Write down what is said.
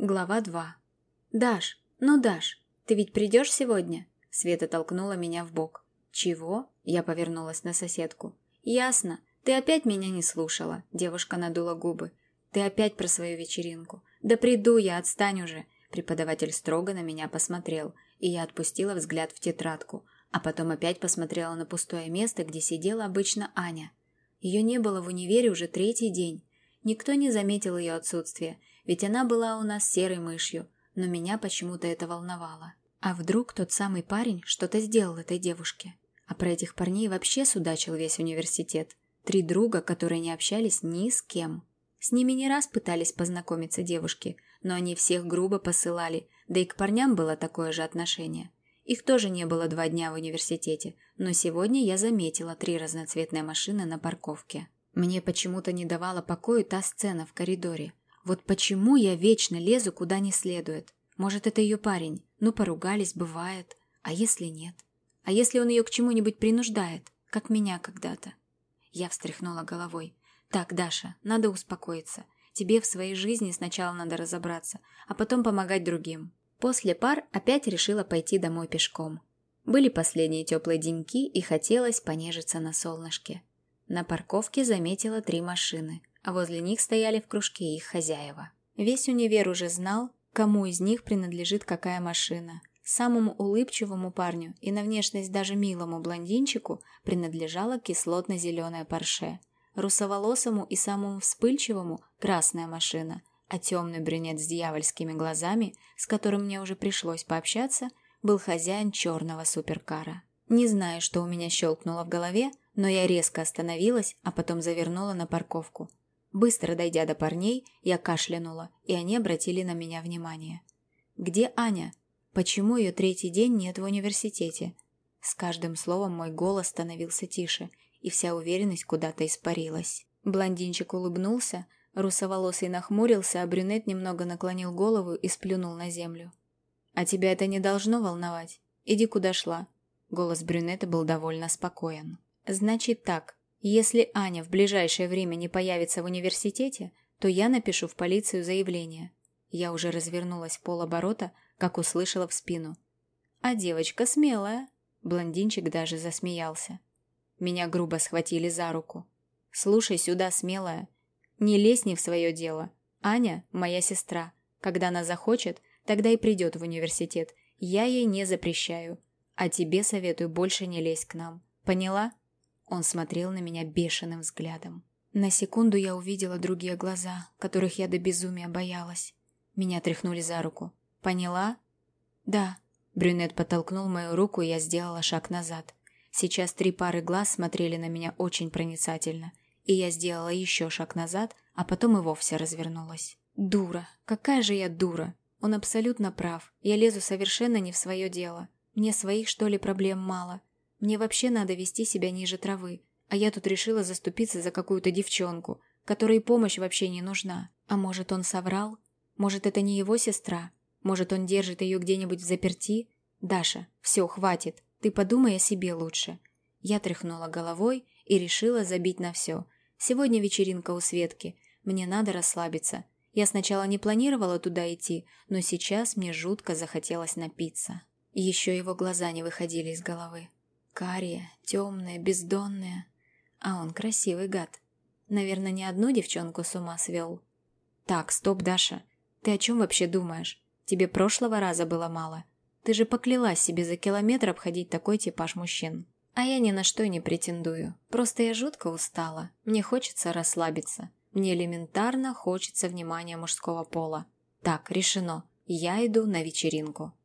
Глава 2. «Даш, ну Даш, ты ведь придешь сегодня?» Света толкнула меня в бок. «Чего?» Я повернулась на соседку. «Ясно. Ты опять меня не слушала?» Девушка надула губы. «Ты опять про свою вечеринку?» «Да приду я, отстань уже!» Преподаватель строго на меня посмотрел, и я отпустила взгляд в тетрадку, а потом опять посмотрела на пустое место, где сидела обычно Аня. Ее не было в универе уже третий день. Никто не заметил ее отсутствие, ведь она была у нас серой мышью, но меня почему-то это волновало. А вдруг тот самый парень что-то сделал этой девушке? А про этих парней вообще судачил весь университет. Три друга, которые не общались ни с кем. С ними не раз пытались познакомиться девушки, но они всех грубо посылали, да и к парням было такое же отношение. Их тоже не было два дня в университете, но сегодня я заметила три разноцветные машины на парковке. Мне почему-то не давала покоя та сцена в коридоре. Вот почему я вечно лезу куда не следует? Может, это ее парень? Ну, поругались, бывает. А если нет? А если он ее к чему-нибудь принуждает, как меня когда-то? Я встряхнула головой. Так, Даша, надо успокоиться. Тебе в своей жизни сначала надо разобраться, а потом помогать другим. После пар опять решила пойти домой пешком. Были последние теплые деньки и хотелось понежиться на солнышке. На парковке заметила три машины а возле них стояли в кружке их хозяева. Весь универ уже знал, кому из них принадлежит какая машина. Самому улыбчивому парню и на внешность даже милому блондинчику принадлежала кислотно-зеленая парше. Русоволосому и самому вспыльчивому – красная машина, а темный брюнет с дьявольскими глазами, с которым мне уже пришлось пообщаться, был хозяин черного суперкара. Не знаю, что у меня щелкнуло в голове, но я резко остановилась, а потом завернула на парковку. Быстро дойдя до парней, я кашлянула, и они обратили на меня внимание. «Где Аня? Почему ее третий день нет в университете?» С каждым словом мой голос становился тише, и вся уверенность куда-то испарилась. Блондинчик улыбнулся, русоволосый нахмурился, а брюнет немного наклонил голову и сплюнул на землю. «А тебя это не должно волновать? Иди куда шла». Голос брюнета был довольно спокоен. «Значит так, если Аня в ближайшее время не появится в университете, то я напишу в полицию заявление. Я уже развернулась в полоборота, как услышала в спину. А девочка смелая. Блондинчик даже засмеялся. Меня грубо схватили за руку. Слушай сюда, смелая. Не лезь не в свое дело. Аня – моя сестра. Когда она захочет, тогда и придет в университет. Я ей не запрещаю. А тебе советую больше не лезть к нам. Поняла? Он смотрел на меня бешеным взглядом. На секунду я увидела другие глаза, которых я до безумия боялась. Меня тряхнули за руку. «Поняла?» «Да». Брюнет подтолкнул мою руку, и я сделала шаг назад. Сейчас три пары глаз смотрели на меня очень проницательно, и я сделала еще шаг назад, а потом и вовсе развернулась. «Дура! Какая же я дура! Он абсолютно прав. Я лезу совершенно не в свое дело. Мне своих, что ли, проблем мало. Мне вообще надо вести себя ниже травы, а я тут решила заступиться за какую-то девчонку, которой помощь вообще не нужна. А может, он соврал? Может, это не его сестра? Может, он держит ее где-нибудь в заперти? Даша, все, хватит. Ты подумай о себе лучше. Я тряхнула головой и решила забить на все. Сегодня вечеринка у Светки. Мне надо расслабиться. Я сначала не планировала туда идти, но сейчас мне жутко захотелось напиться. Еще его глаза не выходили из головы. Карие, темные, бездонные. А он красивый гад. Наверное, не одну девчонку с ума свел. Так, стоп, Даша. Ты о чем вообще думаешь? Тебе прошлого раза было мало. Ты же поклялась себе за километр обходить такой типаж мужчин. А я ни на что не претендую. Просто я жутко устала. Мне хочется расслабиться. Мне элементарно хочется внимания мужского пола. Так, решено. Я иду на вечеринку.